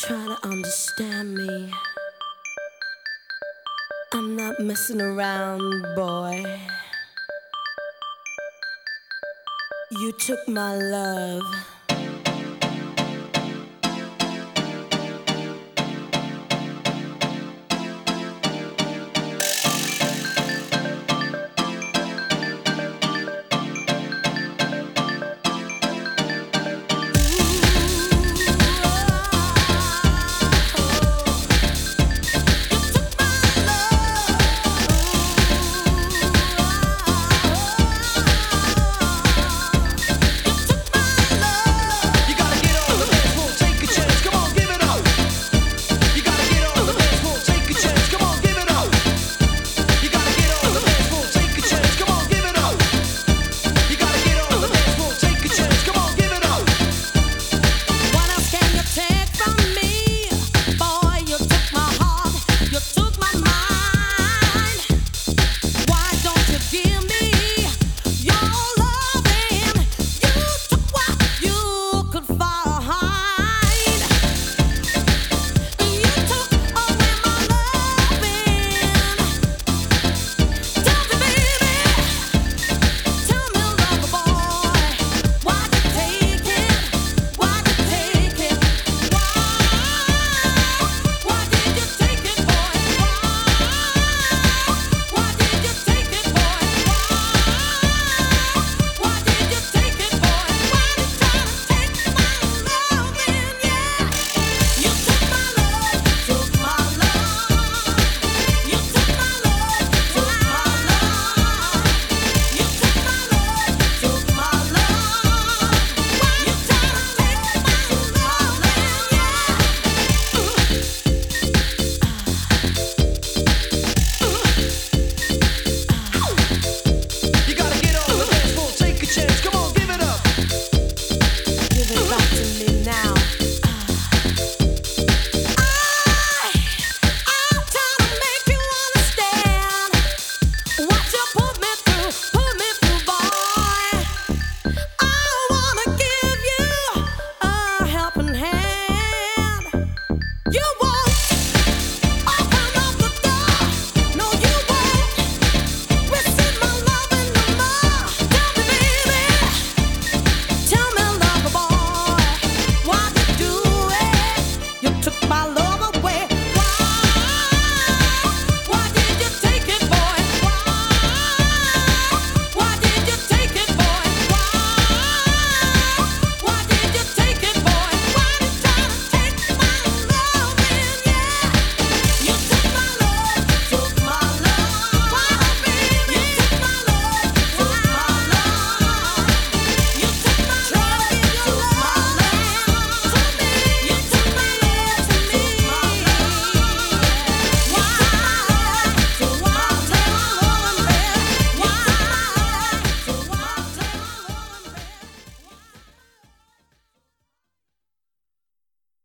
Try to understand me. I'm not messing around, boy. You took my love. You